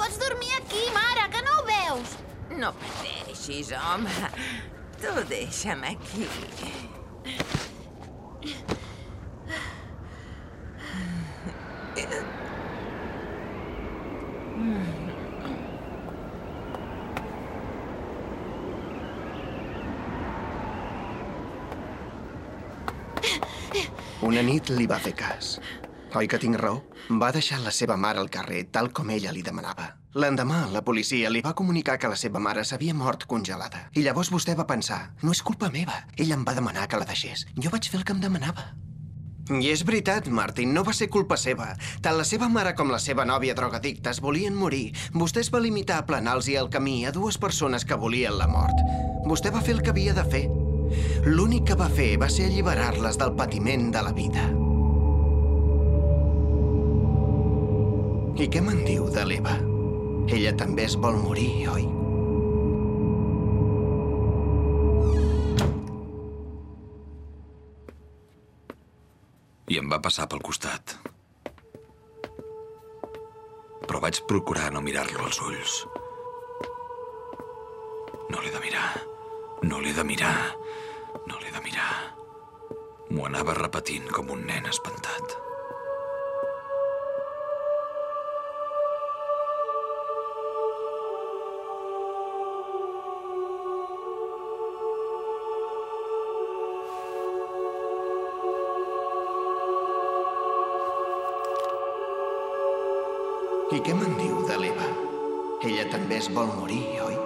Pots dormir aquí, mare, que no ho veus? No pateixis, home. Tu deixa'm aquí. Una nit li va fer cas. Oi que tinc raó? Va deixar la seva mare al carrer, tal com ella li demanava. L'endemà, la policia li va comunicar que la seva mare s'havia mort congelada. I llavors vostè va pensar, no és culpa meva. Ella em va demanar que la deixés. Jo vaig fer el que em demanava. I és veritat, Martin, no va ser culpa seva. Tant la seva mare com la seva nòvia drogadictes volien morir. Vostè es va limitar a planar-los el camí a dues persones que volien la mort. Vostè va fer el que havia de fer. L'únic que va fer va ser alliberar-les del patiment de la vida. I què me'n diu de l'Eva? Ella també es vol morir, oi? I em va passar pel costat. Però vaig procurar no mirar-lo als ulls. No l'he de mirar. No l'he de mirar. No l'he de mirar. M'ho anava repetint com un nen espantat. I què me'n diu de l'Eva? Ella també es vol morir, oi?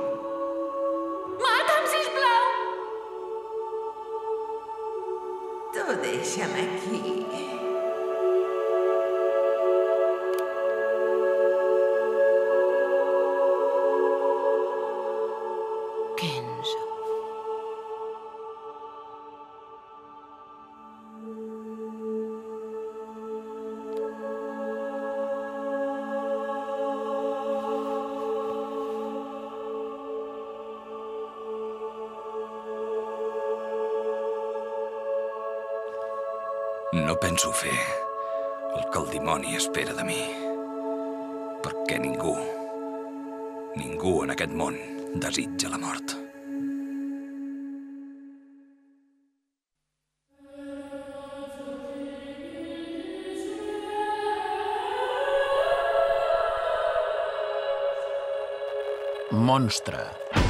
No penso fer el que el dimoni espera de mi. Perquè ningú, ningú en aquest món desitja la mort. Monstre.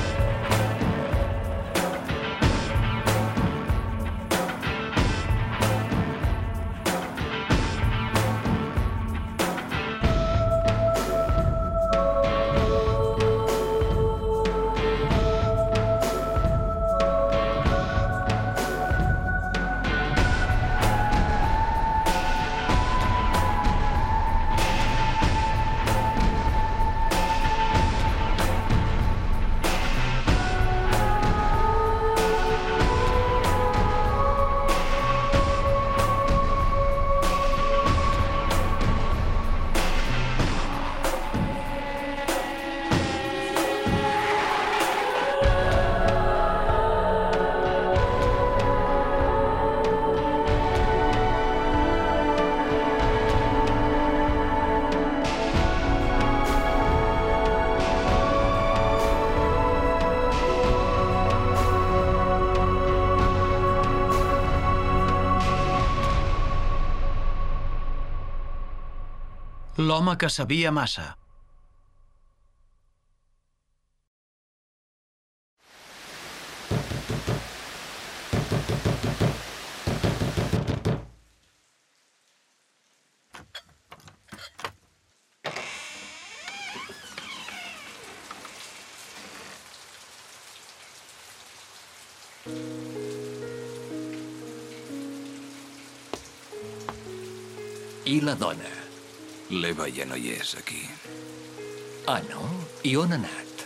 L'home que sabia massa. I la dona? L'Eva ja no hi és, aquí. Ah, no? I on ha anat?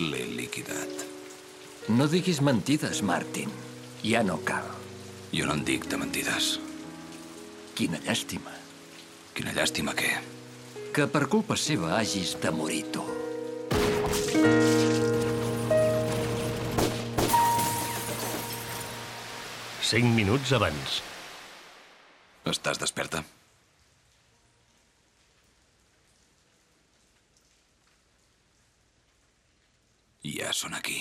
L'he liquidat. No diguis mentides, Martin. Ja no cal. Jo no en dic de mentides. Quina llàstima. Quina llàstima, què? Que per culpa seva hagis de morir tu. Cinc minuts abans. Estàs desperta? Ja són aquí.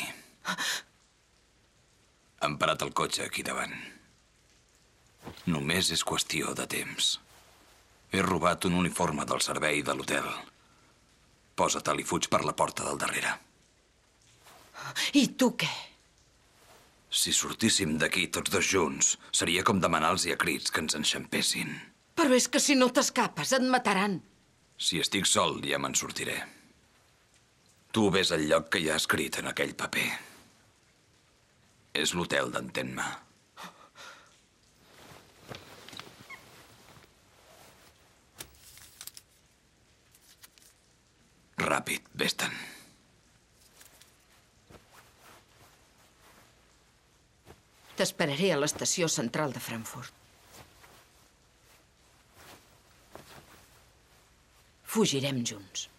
Han parat el cotxe aquí davant. Només és qüestió de temps. He robat un uniforme del servei de l'hotel. Posa-te'l i fuig per la porta del darrere. I tu què? Si sortíssim d'aquí tots dos junts, seria com demanar-los a crits que ens enxampessin. Però és que si no t'escapes, et mataran. Si estic sol, ja me'n sortiré. Tu ves al lloc que hi ha escrit en aquell paper. És l'hotel d'Entén-me. Ràpid, vés-te'n. T'esperaré a l'estació central de Frankfurt. Fugirem junts.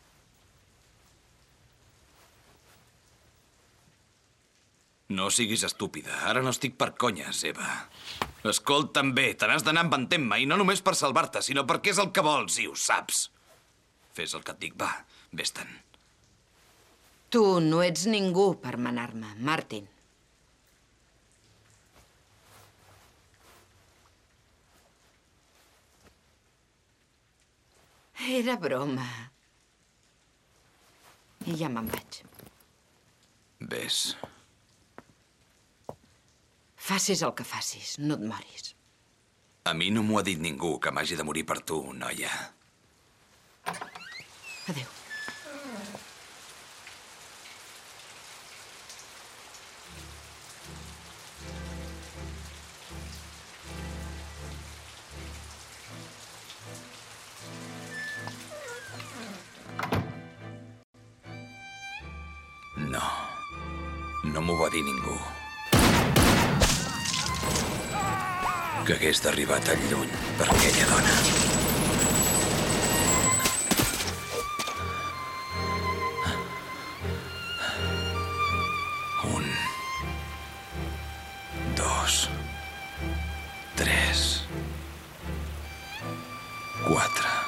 No siguis estúpida. Ara no estic per conyes, Eva. Escolta'm bé, te n'has d'anar amb entén-me, i no només per salvar-te, sinó perquè és el que vols, i ho saps. Fes el que et dic, va, vés-te'n. Tu no ets ningú per manar-me, Martin. Era broma. I ja me'n vaig. Ves. Facis el que facis, no et moris. A mi no m'ho ha dit ningú que m'hagi de morir per tu, noia. Adéu. Hagués d'arribar tan lluny per aquella dona. Un. Dos. Tres. Quatre.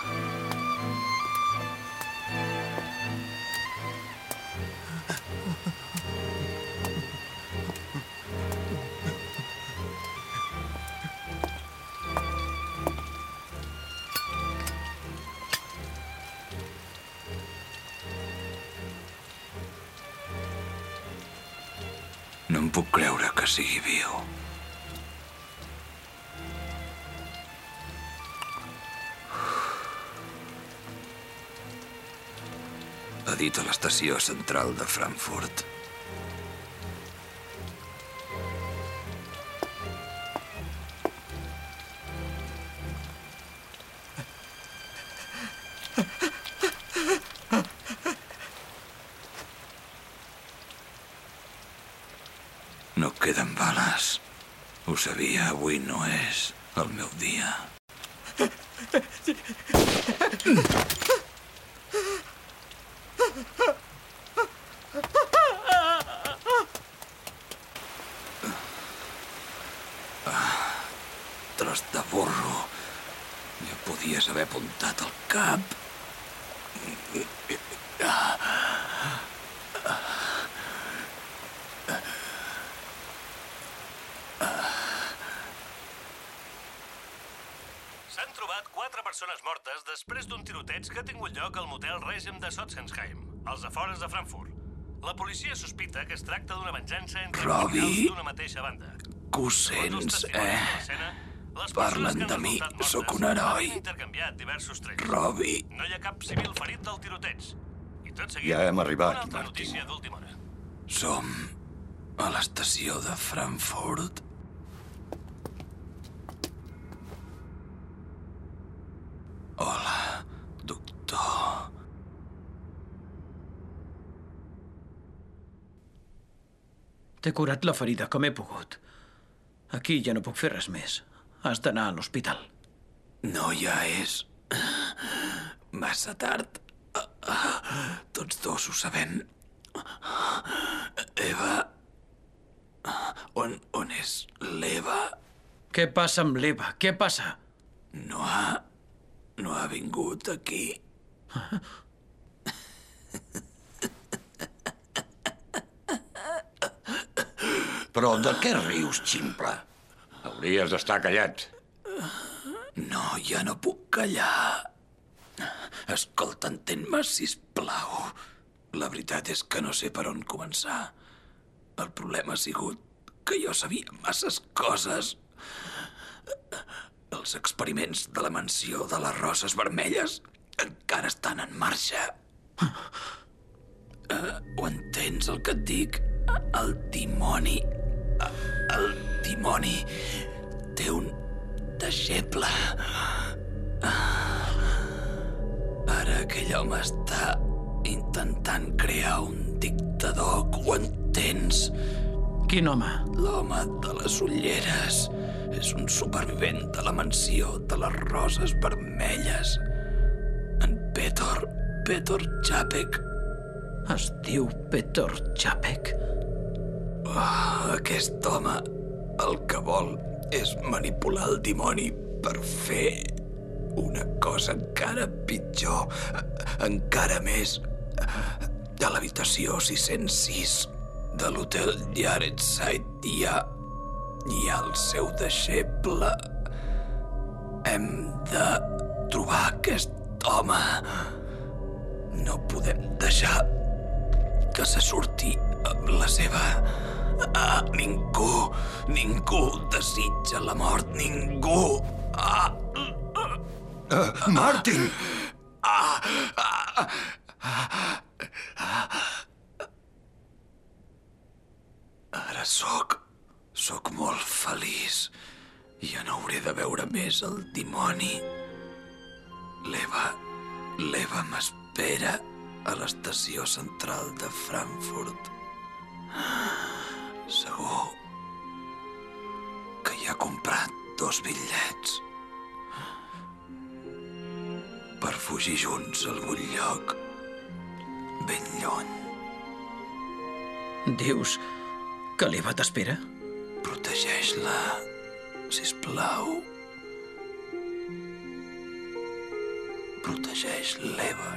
Puc creure que sigui viu. Ha dit a l'estació central de Frankfurt. Queden bales. Ho sabia, avui no és el meu dia. Ah, tros de burro. Ja podies haver apuntat el cap. S'han trobat quatre persones mortes després d'un tiroteig que ha tingut lloc al motel Regem de Sotzenheim, als afores de Frankfurt. La policia sospita que es tracta d'una venjança entre Robbie. criminals d'una mateixa banda. De eh? les Parlen de mi. Sóc un heroi. intercanviat diversos trets. Robbie. No hi ha cap civil ferit del tiroteig. I tot seguit, Ja hem arribat, una altra Martin. notícia d'última hora. Som a l'estació de Frankfurt. Hola, doctor. T'he curat la ferida com he pogut. Aquí ja no puc fer res més. Has d'anar a l'hospital. No ja és massa tard. Tots dos ho sabem. Eva... On, on és l'Eva? Què passa amb l'Eva? Què passa? No ha... no ha vingut aquí. Però de què rius, ximple? Hauries d'estar callat. No, ja no puc callar. Escolta, entén-me, sisplau. La veritat és que no sé per on començar. El problema ha sigut que jo sabia masses coses. Els experiments de la mansió de les roses vermelles encara estan en marxa. Uh, ho entens, el que et dic? El dimoni... El dimoni té un deixeble. Ara aquell home està intentant crear un dictador, ho entens? Quin home? L'home de les ulleres és un supervivent de la mansió de les roses vermelles. En Petor... Petor Chapek. Es diu Petor Chapek. Oh, aquest home el que vol és manipular el dimoni per fer una cosa encara pitjor, encara més. A l'habitació 606 de l'hotel Yaretside hi ha... hi ha el seu deixeble. Hem de trobar aquest home. No podem deixar que se surti amb la seva... Ah, ningú, ningú desitja la mort, ningú. Ah, Uh, Martin! Ara sóc... sóc molt feliç. Ja no hauré de veure més el dimoni. L'Eva... l'Eva m'espera a l'estació central de Frankfurt. Segur que ja ha comprat dos bitllets per fugir junts a algun lloc ben lluny. Dius que l'Eva t'espera? Protegeix-la, sisplau. Protegeix l'Eva.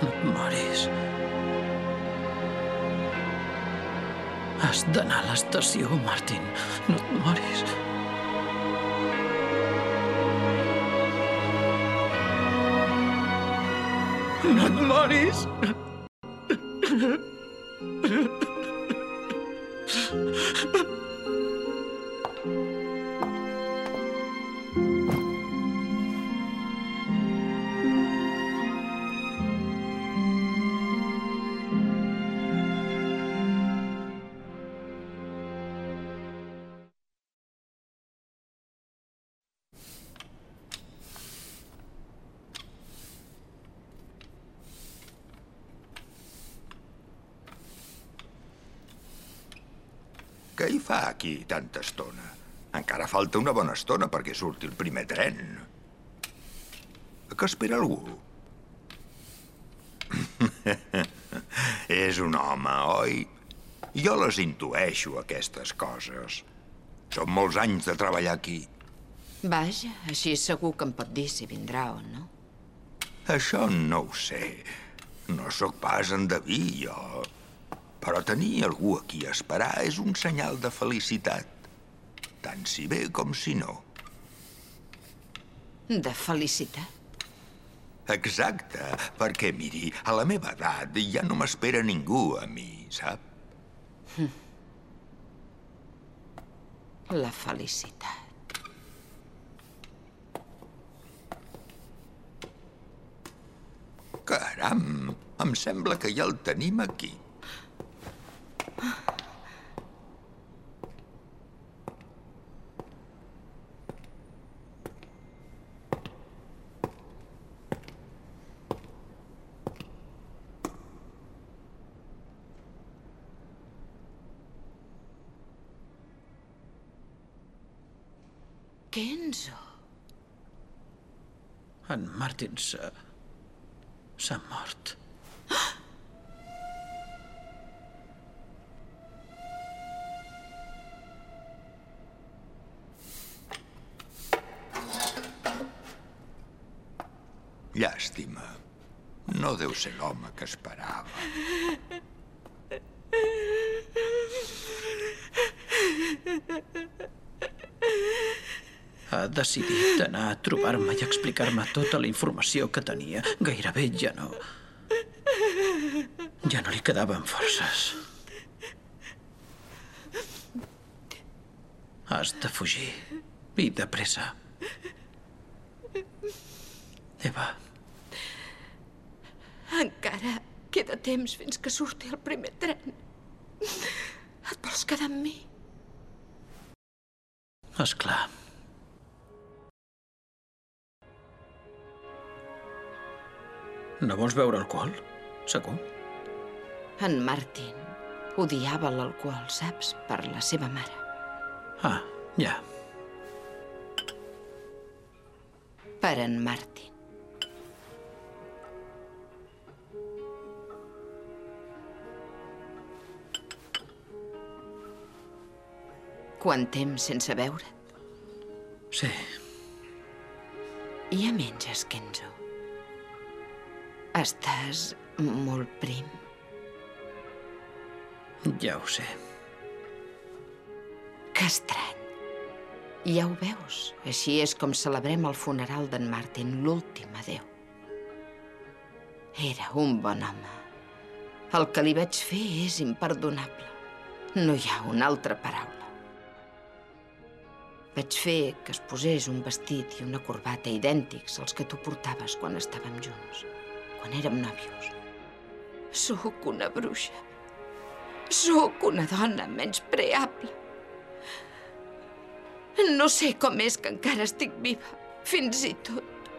No et moris. Has d'anar a l'estació, Martin. No et moris. No et Què hi fa aquí tanta estona? Encara falta una bona estona perquè surti el primer tren. Que espera algú? És un home, oi? Jo les intueixo, aquestes coses. Són molts anys de treballar aquí. Vaja, així segur que em pot dir si vindrà o no. Això no ho sé. No sóc pas endeví, jo. Però tenir algú a esperar és un senyal de felicitat. Tant si bé com si no. De felicitat. Exacte, perquè, miri, a la meva edat ja no m'espera ningú a mi, sap? La felicitat. Caram, em sembla que ja el tenim aquí. Kenzo. En Martin s'ha... s'ha mort. Llàstima. No deu ser l'home que esperava. Ha decidit anar a trobar-me i explicar-me tota la informació que tenia. Gairebé ja no... Ja no li quedaven forces. Has de fugir. I de pressa. Eva, Encara queda temps fins que surti el primer tren. Et vols quedar amb mi? és clar. No vols beure alcohol? Segur? En Martin odiava l'alcohol, saps? Per la seva mare. Ah, ja. Per en Martin. Quant temps sense veure't? Sí, Ja menges, Kenzo. Estàs molt prim. ja ho sé. Que estrany. Ja ho veus? Així és com celebrem el funeral d'en Martin, l'últim adeu. Era un bon home. El que li vaig fer és imperdonable. No hi ha una altra paraula. Vaig fer que es posés un vestit i una corbata idèntics als que tu portaves quan estàvem junts, quan érem nòvios. Sóc una bruixa. Sóc una dona menyspreable. No sé com és que encara estic viva, fins i tot.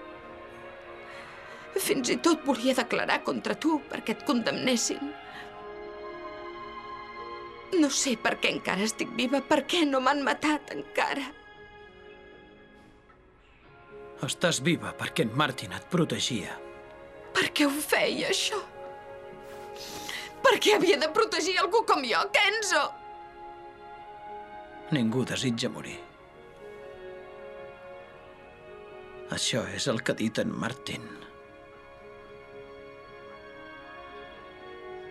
Fins i tot volia declarar contra tu perquè et condemnessin. No sé per què encara estic viva, per què no m'han matat encara. Estàs viva perquè en Martin et protegia. Per què ho feia, això? Per què havia de protegir algú com jo, Kenzo? Ningú desitja morir. Això és el que ha dit en Martin.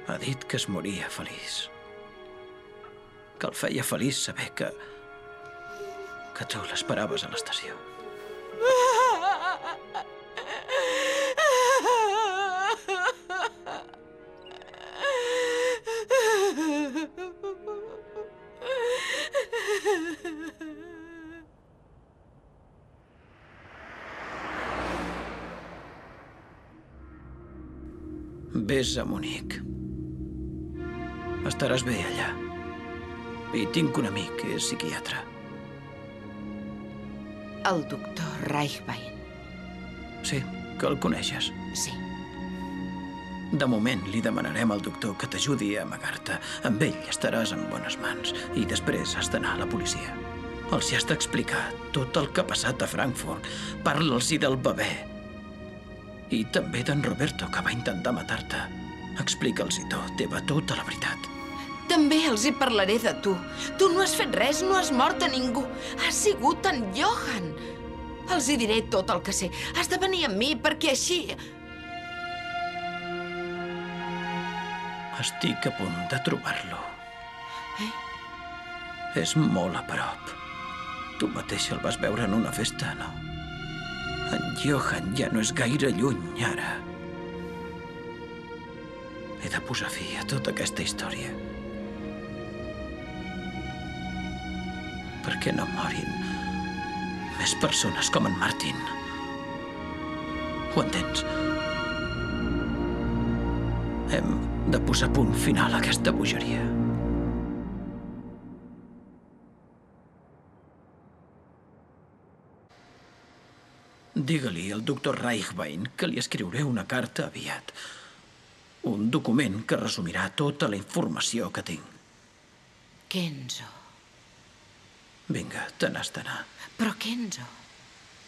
Ha dit que es moria feliç. Que el feia feliç saber que... que tu l'esperaves a l'estació. Ves a Munic. Estaràs bé allà. I tinc un amic que és psiquiatre. El doctor Reichwein. Sí, que el coneixes. Sí. De moment li demanarem al doctor que t'ajudi a amagar-te. Amb ell estaràs en bones mans i després has d'anar a la policia. Els hi has d'explicar tot el que ha passat a Frankfurt. Parla'ls-hi del bebè. I també d'en Roberto, que va intentar matar-te. Explica'ls-hi tot, Eva, tota la veritat. També els hi parlaré de tu. Tu no has fet res, no has mort a ningú. Has sigut en Johan. Els hi diré tot el que sé. Has de venir amb mi perquè així... Estic a punt de trobar-lo. Eh? És molt a prop. Tu mateix el vas veure en una festa, no? En Johan ja no és gaire lluny, ara. He de posar fi a tota aquesta història. Per què no morin més persones com en Martin? Ho entens? Hem de posar punt final a aquesta bogeria. Digue-li al doctor Reichwein que li escriuré una carta aviat. Un document que resumirà tota la informació que tinc. Kenzo. Vinga, te n'has d'anar. Però Kenzo...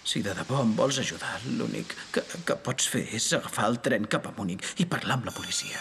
Si de debò em vols ajudar, l'únic que, que pots fer és agafar el tren cap a Múnich i parlar amb la policia.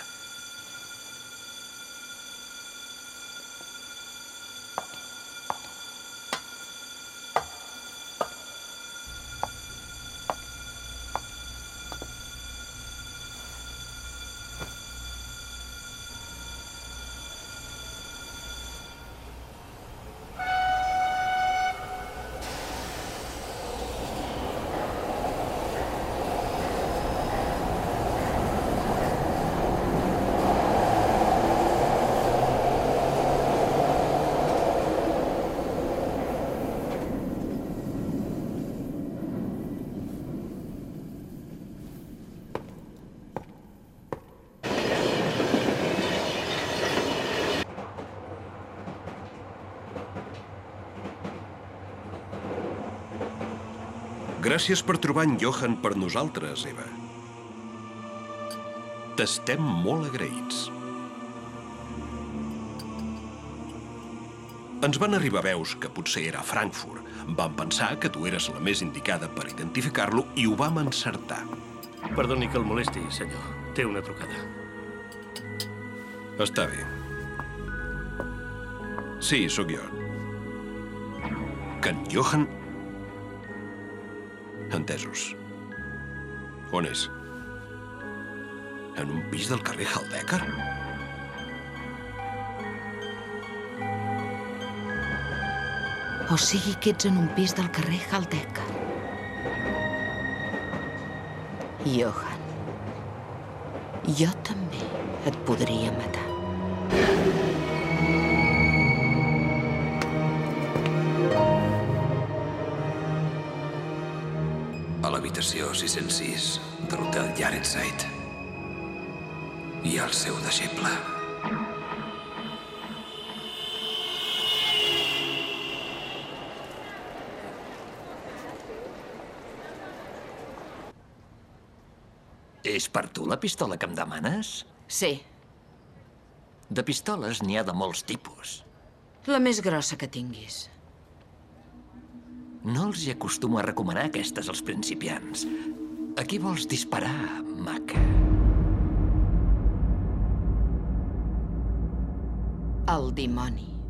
Gràcies per trobar en Johan per nosaltres, Eva. T'estem molt agraïts. Ens van arribar veus que potser era a Frankfurt. Vam pensar que tu eres la més indicada per identificar-lo i ho vam encertar. Perdoni que el molesti, senyor. Té una trucada. Està bé. Sí, sóc jo. Que en Johan... Entesos. On és? En un pis del carrer Haldecker? O sigui que ets en un pis del carrer Haldeca. Johan, jo també et podria matar. L'habitació 606 de l'hotel Yaretside. Hi ha el seu deixeble. És per tu la pistola que em demanes? Sí, De pistoles n'hi ha de molts tipus. la més grossa que tinguis. No els hi acostumo a recomanar aquestes als principiants. A qui vols disparar, maca? El dimoni.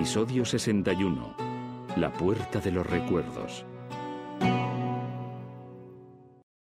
Episodio 61. La puerta de los recuerdos.